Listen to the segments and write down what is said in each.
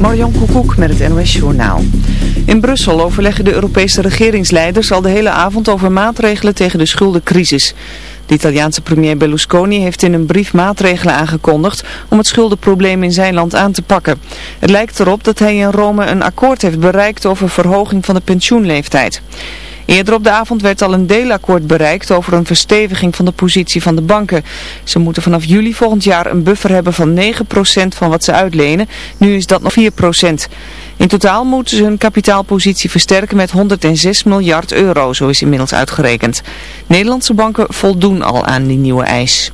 Marjan Koekoek met het NOS Journaal. In Brussel overleggen de Europese regeringsleiders al de hele avond over maatregelen tegen de schuldencrisis. De Italiaanse premier Berlusconi heeft in een brief maatregelen aangekondigd om het schuldenprobleem in zijn land aan te pakken. Het lijkt erop dat hij in Rome een akkoord heeft bereikt over verhoging van de pensioenleeftijd. Eerder op de avond werd al een deelakkoord bereikt over een versteviging van de positie van de banken. Ze moeten vanaf juli volgend jaar een buffer hebben van 9% van wat ze uitlenen. Nu is dat nog 4%. In totaal moeten ze hun kapitaalpositie versterken met 106 miljard euro, zo is inmiddels uitgerekend. Nederlandse banken voldoen al aan die nieuwe eis.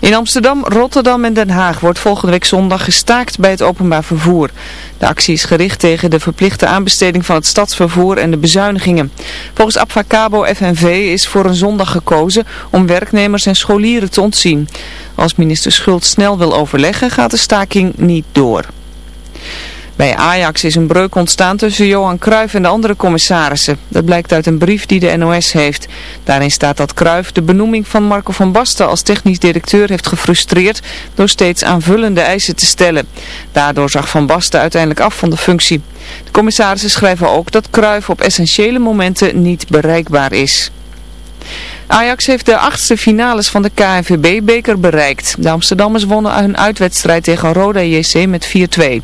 In Amsterdam, Rotterdam en Den Haag wordt volgende week zondag gestaakt bij het openbaar vervoer. De actie is gericht tegen de verplichte aanbesteding van het stadsvervoer en de bezuinigingen. Volgens Abfacabo FNV is voor een zondag gekozen om werknemers en scholieren te ontzien. Als minister Schult snel wil overleggen gaat de staking niet door. Bij Ajax is een breuk ontstaan tussen Johan Cruijff en de andere commissarissen. Dat blijkt uit een brief die de NOS heeft. Daarin staat dat Cruijff de benoeming van Marco van Basten als technisch directeur heeft gefrustreerd door steeds aanvullende eisen te stellen. Daardoor zag Van Basten uiteindelijk af van de functie. De commissarissen schrijven ook dat Cruijff op essentiële momenten niet bereikbaar is. Ajax heeft de achtste finales van de KNVB-beker bereikt. De Amsterdammers wonnen hun uitwedstrijd tegen Roda JC met 4-2.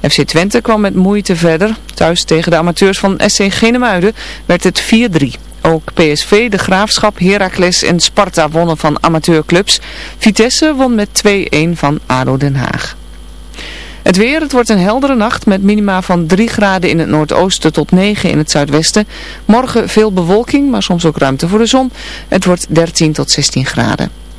FC Twente kwam met moeite verder. Thuis tegen de amateurs van SC Genemuiden werd het 4-3. Ook PSV, De Graafschap, Heracles en Sparta wonnen van amateurclubs. Vitesse won met 2-1 van ADO Den Haag. Het weer, het wordt een heldere nacht met minima van 3 graden in het noordoosten tot 9 in het zuidwesten. Morgen veel bewolking, maar soms ook ruimte voor de zon. Het wordt 13 tot 16 graden.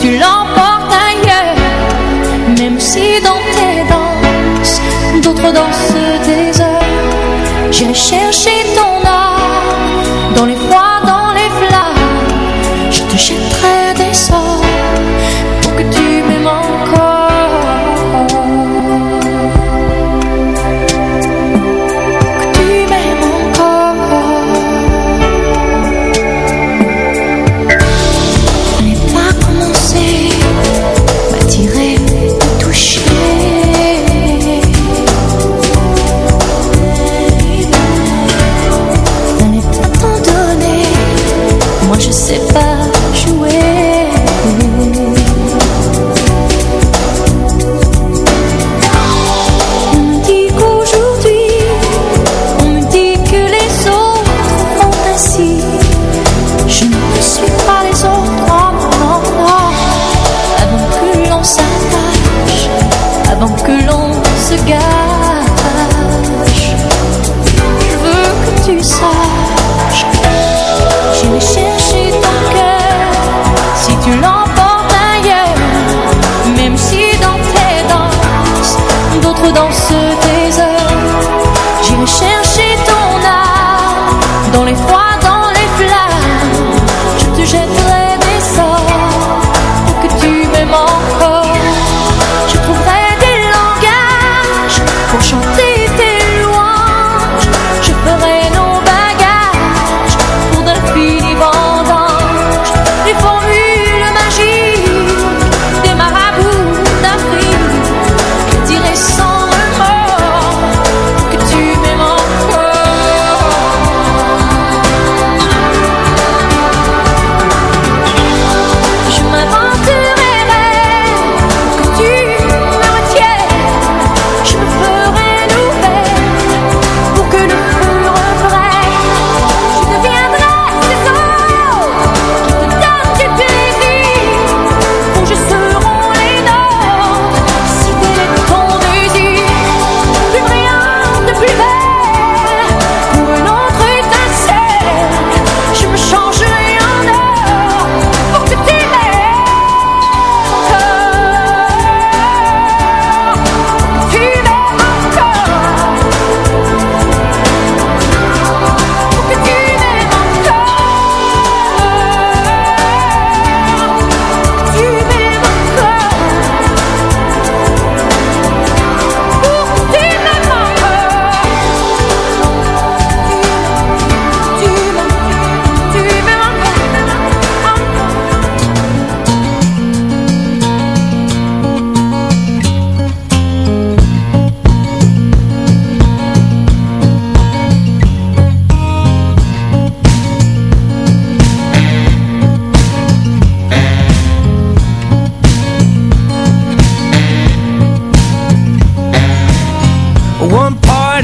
tu l'en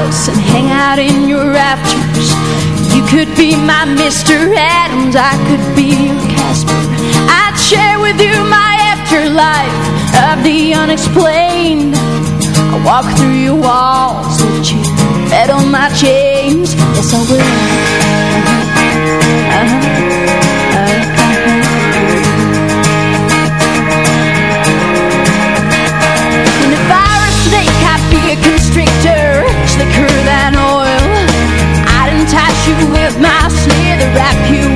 House and hang out in your rafters. You could be my Mr. Adams, I could be your Casper. I'd share with you my afterlife of the unexplained. I walk through your walls, let you rattle my chains. Yes, I will you with my slither, wrap you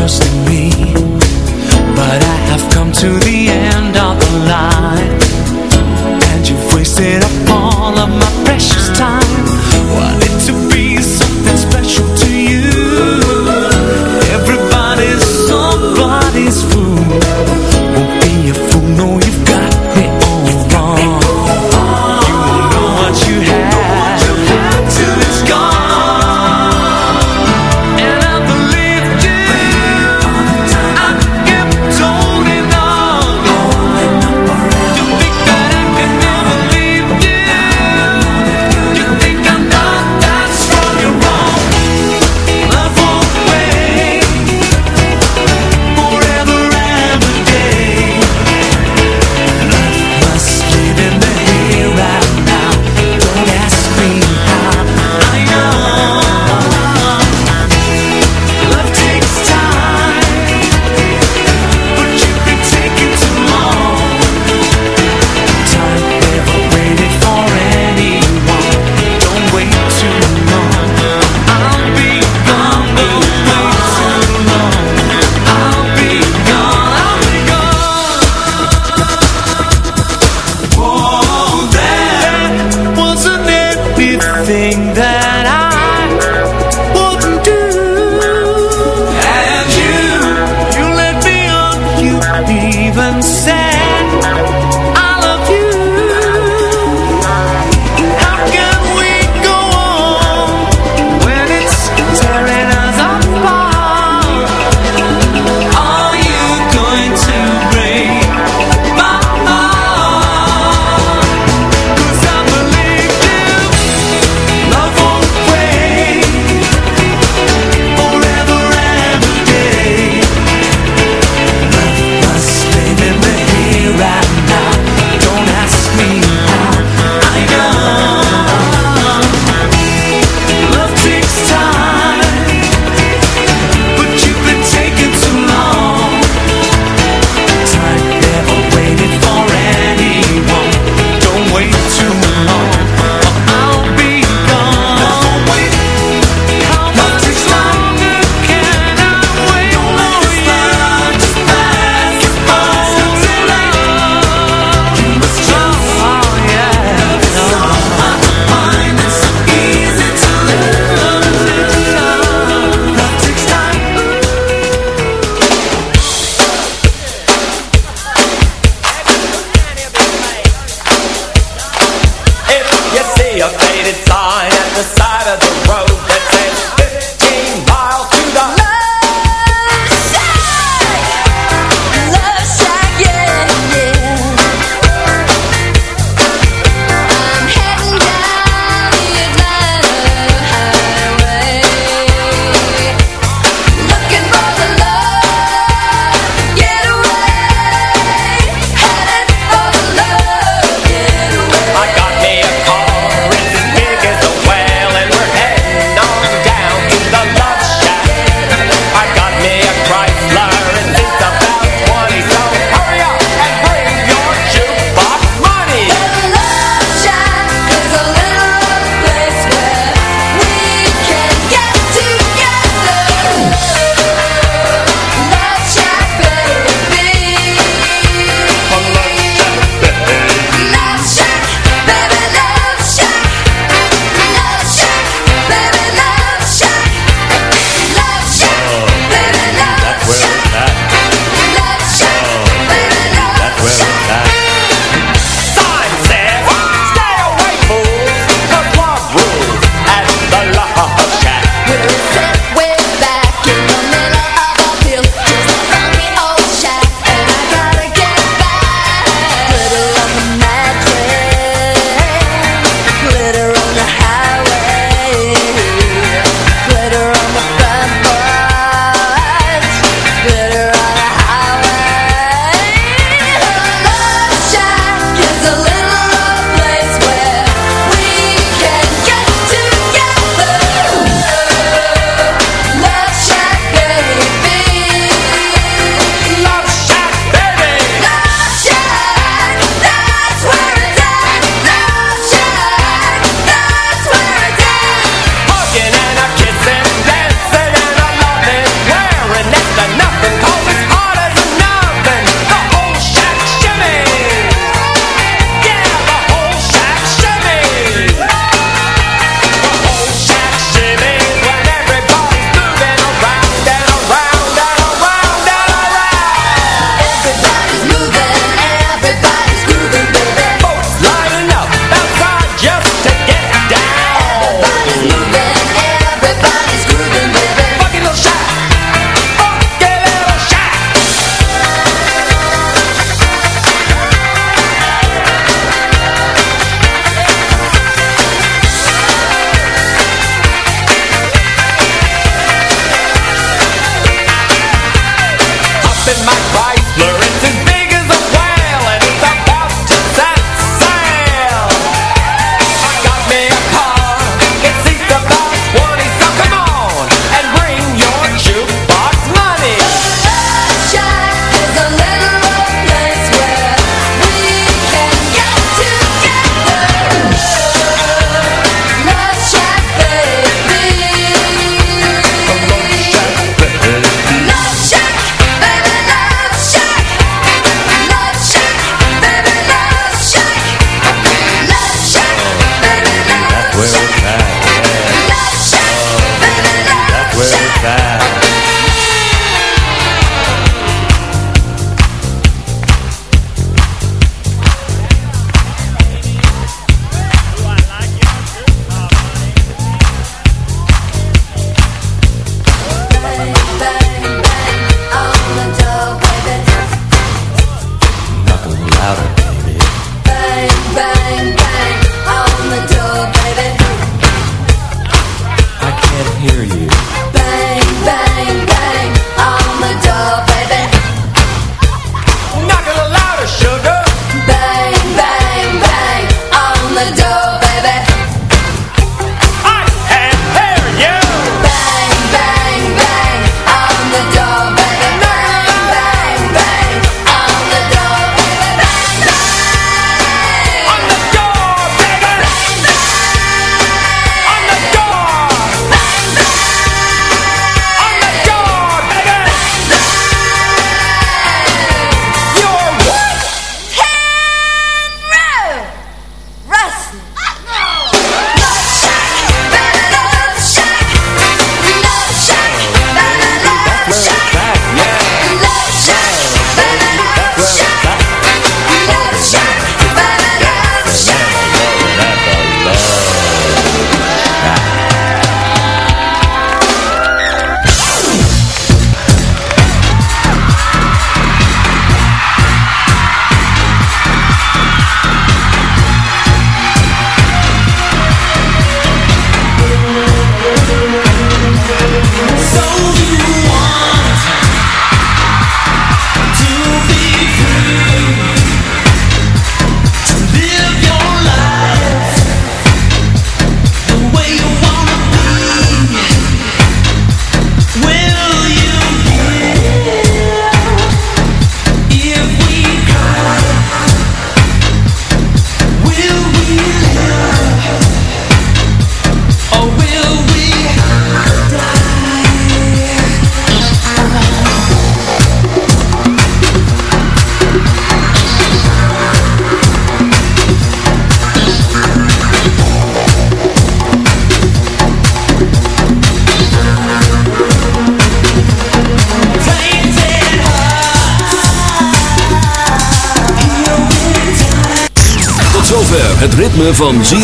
trust in me. But I have come to the